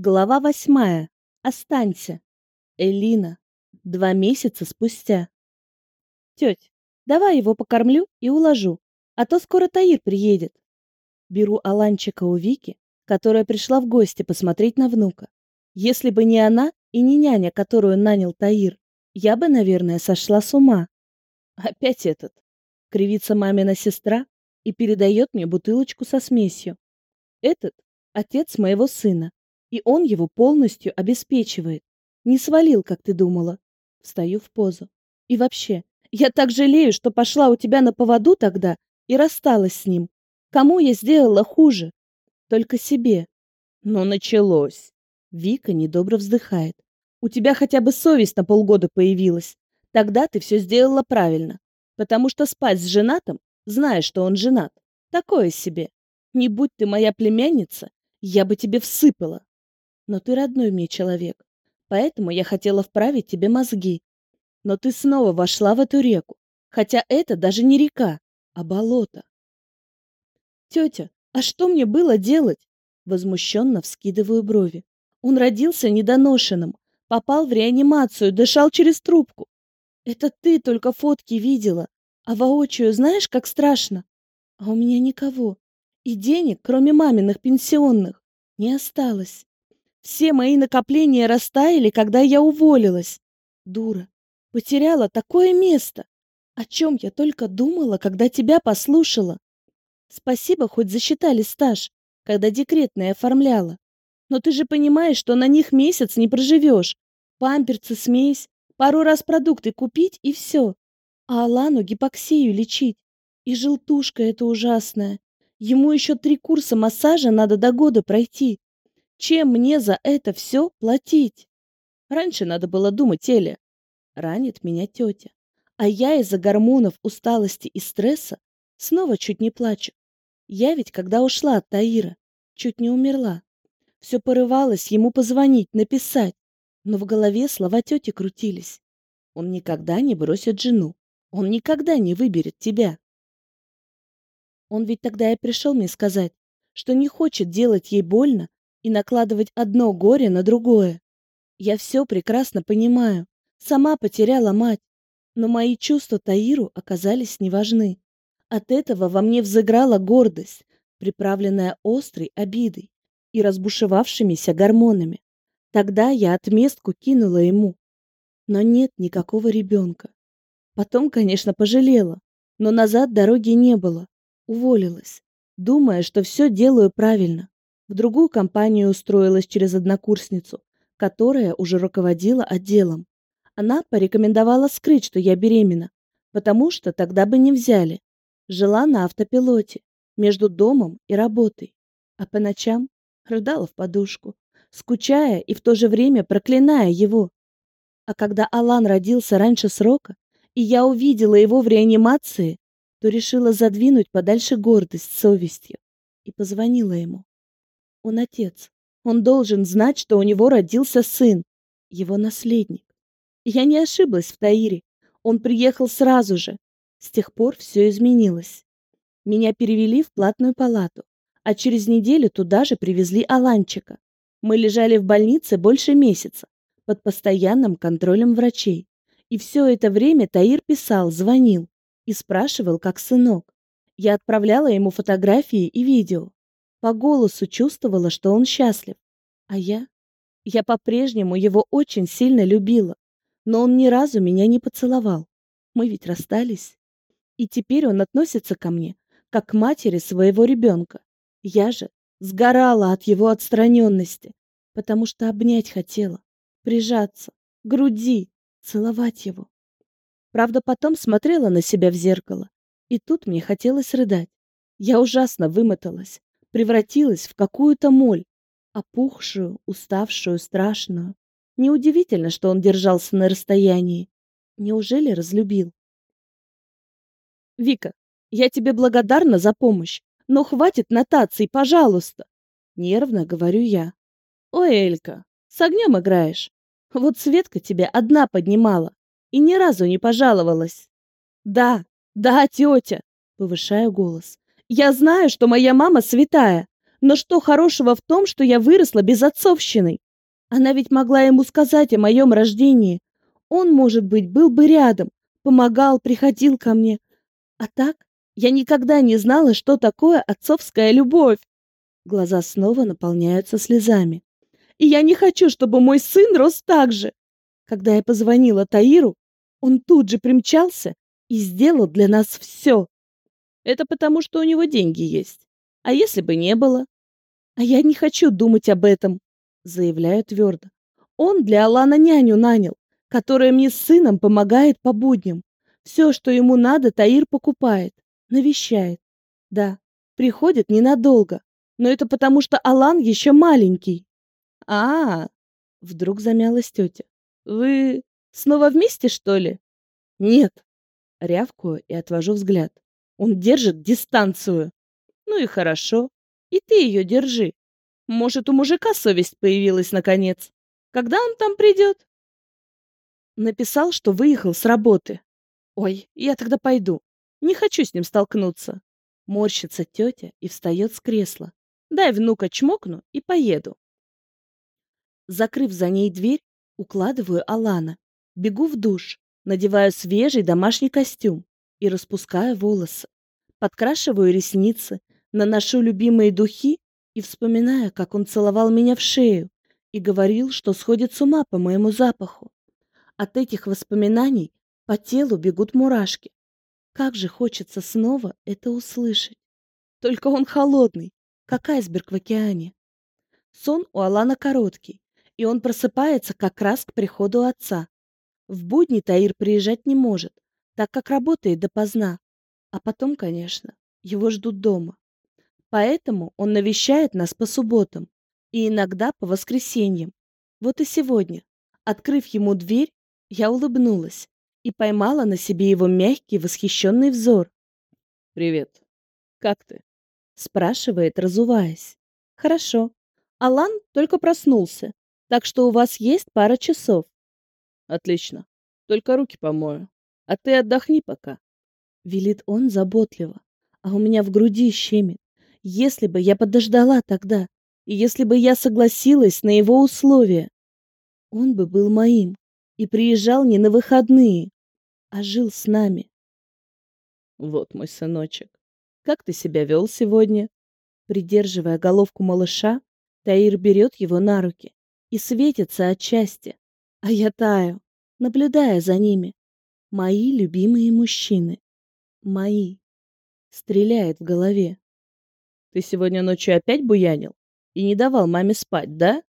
Глава восьмая. Останься. Элина. Два месяца спустя. Теть, давай его покормлю и уложу, а то скоро Таир приедет. Беру Аланчика у Вики, которая пришла в гости посмотреть на внука. Если бы не она и не няня, которую нанял Таир, я бы, наверное, сошла с ума. Опять этот. Кривится мамина сестра и передает мне бутылочку со смесью. Этот — отец моего сына и он его полностью обеспечивает. Не свалил, как ты думала. Встаю в позу. И вообще, я так жалею, что пошла у тебя на поводу тогда и рассталась с ним. Кому я сделала хуже? Только себе. Но началось. Вика недобро вздыхает. У тебя хотя бы совесть на полгода появилась. Тогда ты все сделала правильно. Потому что спать с женатым, зная, что он женат, такое себе. Не будь ты моя племянница, я бы тебе всыпала но ты родной мне человек, поэтому я хотела вправить тебе мозги. Но ты снова вошла в эту реку, хотя это даже не река, а болото. Тетя, а что мне было делать? Возмущенно вскидываю брови. Он родился недоношенным, попал в реанимацию, дышал через трубку. Это ты только фотки видела, а воочию знаешь, как страшно? А у меня никого. И денег, кроме маминых пенсионных, не осталось. Все мои накопления растаяли, когда я уволилась. Дура. Потеряла такое место. О чем я только думала, когда тебя послушала. Спасибо, хоть засчитали стаж, когда декретное оформляла. Но ты же понимаешь, что на них месяц не проживешь. Памперцы, смесь, пару раз продукты купить и все. А Алану гипоксию лечить. И желтушка эта ужасная. Ему еще три курса массажа надо до года пройти. Чем мне за это все платить? Раньше надо было думать, Эля. Ранит меня тетя. А я из-за гормонов, усталости и стресса снова чуть не плачу. Я ведь, когда ушла от Таира, чуть не умерла. Все порывалось ему позвонить, написать. Но в голове слова тети крутились. Он никогда не бросит жену. Он никогда не выберет тебя. Он ведь тогда и пришел мне сказать, что не хочет делать ей больно и накладывать одно горе на другое. Я все прекрасно понимаю. Сама потеряла мать. Но мои чувства Таиру оказались неважны. От этого во мне взыграла гордость, приправленная острой обидой и разбушевавшимися гормонами. Тогда я отместку кинула ему. Но нет никакого ребенка. Потом, конечно, пожалела, но назад дороги не было. Уволилась, думая, что все делаю правильно. В другую компанию устроилась через однокурсницу, которая уже руководила отделом. Она порекомендовала скрыть, что я беременна, потому что тогда бы не взяли. Жила на автопилоте, между домом и работой. А по ночам рыдала в подушку, скучая и в то же время проклиная его. А когда Алан родился раньше срока, и я увидела его в реанимации, то решила задвинуть подальше гордость совестью и позвонила ему. Он отец. Он должен знать, что у него родился сын, его наследник. я не ошиблась в Таире. Он приехал сразу же. С тех пор все изменилось. Меня перевели в платную палату, а через неделю туда же привезли Аланчика. Мы лежали в больнице больше месяца, под постоянным контролем врачей. И все это время Таир писал, звонил и спрашивал, как сынок. Я отправляла ему фотографии и видео. По голосу чувствовала, что он счастлив. А я? Я по-прежнему его очень сильно любила, но он ни разу меня не поцеловал. Мы ведь расстались. И теперь он относится ко мне, как к матери своего ребенка. Я же сгорала от его отстраненности, потому что обнять хотела, прижаться, груди, целовать его. Правда, потом смотрела на себя в зеркало, и тут мне хотелось рыдать. Я ужасно вымоталась, превратилась в какую-то моль, опухшую, уставшую, страшную. Неудивительно, что он держался на расстоянии. Неужели разлюбил? Вика, я тебе благодарна за помощь, но хватит нотаций, пожалуйста. Нервно говорю я. Ой, Элька, с огнем играешь. Вот Светка тебя одна поднимала и ни разу не пожаловалась. Да, да, тетя, повышаю голос. Я знаю, что моя мама святая, Но что хорошего в том, что я выросла без отцовщины? Она ведь могла ему сказать о моем рождении. Он, может быть, был бы рядом, помогал, приходил ко мне. А так я никогда не знала, что такое отцовская любовь. Глаза снова наполняются слезами. И я не хочу, чтобы мой сын рос так же. Когда я позвонила Таиру, он тут же примчался и сделал для нас все. Это потому, что у него деньги есть. А если бы не было? А я не хочу думать об этом, заявляю твердо. Он для Алана няню нанял, которая мне с сыном помогает по будням. Все, что ему надо, Таир покупает, навещает. Да, приходит ненадолго, но это потому, что Алан еще маленький. А, -а, -а вдруг замялась тетя. Вы снова вместе, что ли? Нет. Рявкую и отвожу взгляд. Он держит дистанцию. Ну и хорошо. И ты ее держи. Может, у мужика совесть появилась наконец. Когда он там придет? Написал, что выехал с работы. Ой, я тогда пойду. Не хочу с ним столкнуться. Морщится тетя и встает с кресла. Дай внука чмокну и поеду. Закрыв за ней дверь, укладываю Алана. Бегу в душ, надеваю свежий домашний костюм и распускаю волосы. Подкрашиваю ресницы, наношу любимые духи и вспоминаю, как он целовал меня в шею и говорил, что сходит с ума по моему запаху. От этих воспоминаний по телу бегут мурашки. Как же хочется снова это услышать. Только он холодный, как айсберг в океане. Сон у Алана короткий, и он просыпается как раз к приходу отца. В будни Таир приезжать не может, так как работает допоздна. А потом, конечно, его ждут дома. Поэтому он навещает нас по субботам и иногда по воскресеньям. Вот и сегодня, открыв ему дверь, я улыбнулась и поймала на себе его мягкий восхищенный взор. «Привет. Как ты?» — спрашивает, разуваясь. «Хорошо. Алан только проснулся, так что у вас есть пара часов». «Отлично. Только руки помою. А ты отдохни пока», — велит он заботливо, а у меня в груди щемит. Если бы я подождала тогда, и если бы я согласилась на его условия, он бы был моим и приезжал не на выходные, а жил с нами. Вот мой сыночек, как ты себя вел сегодня? Придерживая головку малыша, Таир берет его на руки и светится от счастья, а я таю, наблюдая за ними. Мои любимые мужчины. Мои. Стреляет в голове. Ты сегодня ночью опять буянил и не давал маме спать, да?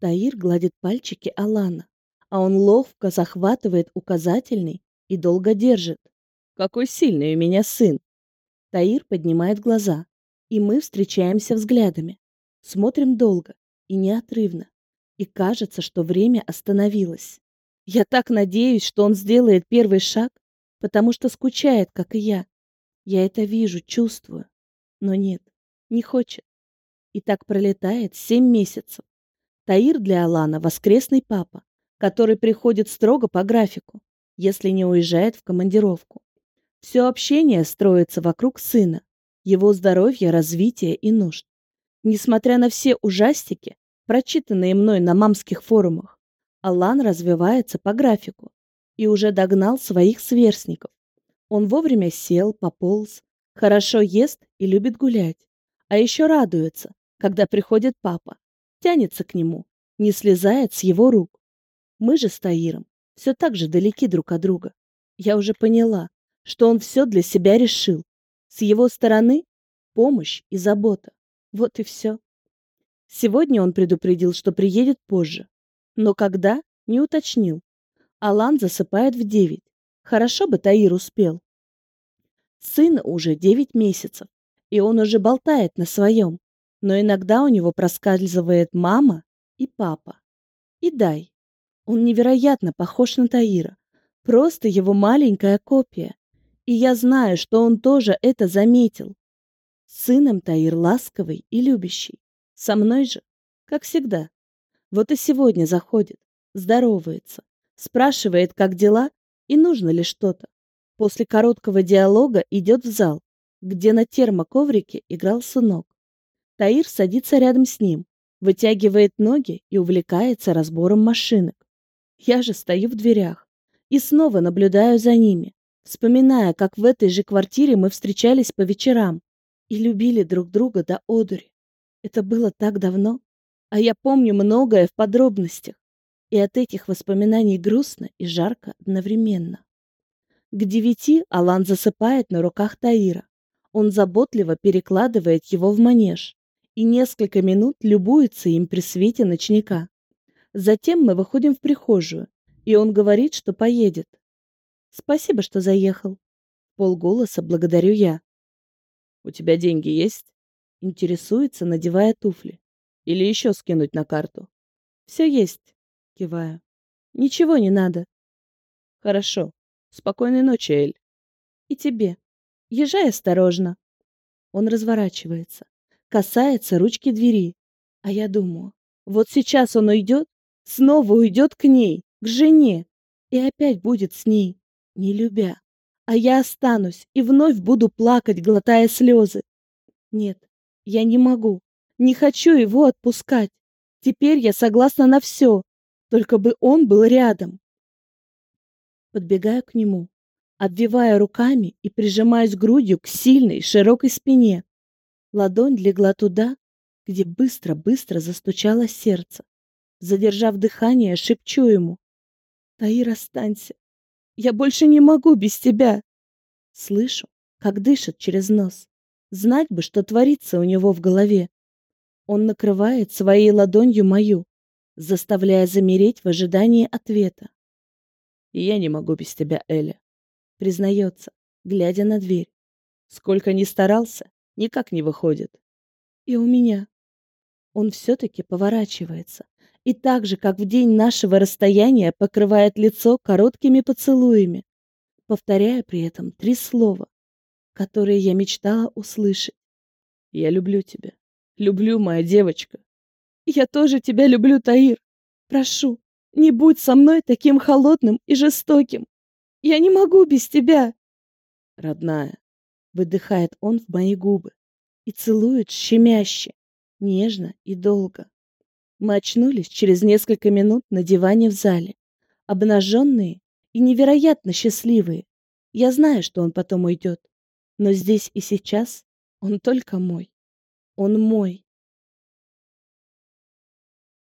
Таир гладит пальчики Алана, а он ловко захватывает указательный и долго держит. Какой сильный у меня сын. Таир поднимает глаза, и мы встречаемся взглядами. Смотрим долго и неотрывно. И кажется, что время остановилось. Я так надеюсь, что он сделает первый шаг, потому что скучает, как и я. Я это вижу, чувствую. Но нет, не хочет. И так пролетает семь месяцев. Таир для Алана – воскресный папа, который приходит строго по графику, если не уезжает в командировку. Все общение строится вокруг сына, его здоровья, развития и нужд. Несмотря на все ужастики, прочитанные мной на мамских форумах, Алан развивается по графику и уже догнал своих сверстников. Он вовремя сел, пополз, хорошо ест и любит гулять. А еще радуется, когда приходит папа, тянется к нему, не слезает с его рук. Мы же с Таиром все так же далеки друг от друга. Я уже поняла, что он все для себя решил. С его стороны помощь и забота. Вот и все. Сегодня он предупредил, что приедет позже. Но когда, не уточнил. Алан засыпает в девять. Хорошо бы Таир успел. Сыну уже девять месяцев и он уже болтает на своем. Но иногда у него проскальзывает мама и папа. И дай. Он невероятно похож на Таира. Просто его маленькая копия. И я знаю, что он тоже это заметил. Сыном Таир ласковый и любящий. Со мной же, как всегда. Вот и сегодня заходит, здоровается, спрашивает, как дела и нужно ли что-то. После короткого диалога идет в зал, где на термоковрике играл сынок. Таир садится рядом с ним, вытягивает ноги и увлекается разбором машинок. Я же стою в дверях и снова наблюдаю за ними, вспоминая, как в этой же квартире мы встречались по вечерам и любили друг друга до одури. Это было так давно, а я помню многое в подробностях, и от этих воспоминаний грустно и жарко одновременно. К девяти Алан засыпает на руках Таира. Он заботливо перекладывает его в манеж и несколько минут любуется им при свете ночника. Затем мы выходим в прихожую, и он говорит, что поедет. Спасибо, что заехал. Полголоса благодарю я. У тебя деньги есть? Интересуется, надевая туфли. Или еще скинуть на карту? Все есть. Киваю. Ничего не надо. Хорошо. Спокойной ночи, Эль. И тебе. Езжай осторожно. Он разворачивается, касается ручки двери. А я думаю, вот сейчас он уйдет, снова уйдет к ней, к жене, и опять будет с ней, не любя. А я останусь и вновь буду плакать, глотая слезы. Нет, я не могу, не хочу его отпускать. Теперь я согласна на все, только бы он был рядом. Подбегаю к нему, обвивая руками и прижимаюсь грудью к сильной, широкой спине. Ладонь легла туда, где быстро-быстро застучало сердце. Задержав дыхание, шепчу ему. «Таир, останься. Я больше не могу без тебя!» Слышу, как дышит через нос. Знать бы, что творится у него в голове. Он накрывает своей ладонью мою, заставляя замереть в ожидании ответа. «Я не могу без тебя, Эля», — признается, глядя на дверь. «Сколько ни старался, никак не выходит». «И у меня». Он все-таки поворачивается и так же, как в день нашего расстояния, покрывает лицо короткими поцелуями, повторяя при этом три слова, которые я мечтала услышать. «Я люблю тебя. Люблю, моя девочка». «Я тоже тебя люблю, Таир. Прошу, не будь со мной таким холодным и жестоким. Я не могу без тебя. Родная, выдыхает он в мои губы и целует щемяще, нежно и долго. Мы очнулись через несколько минут на диване в зале, обнаженные и невероятно счастливые. Я знаю, что он потом уйдет, но здесь и сейчас он только мой. Он мой.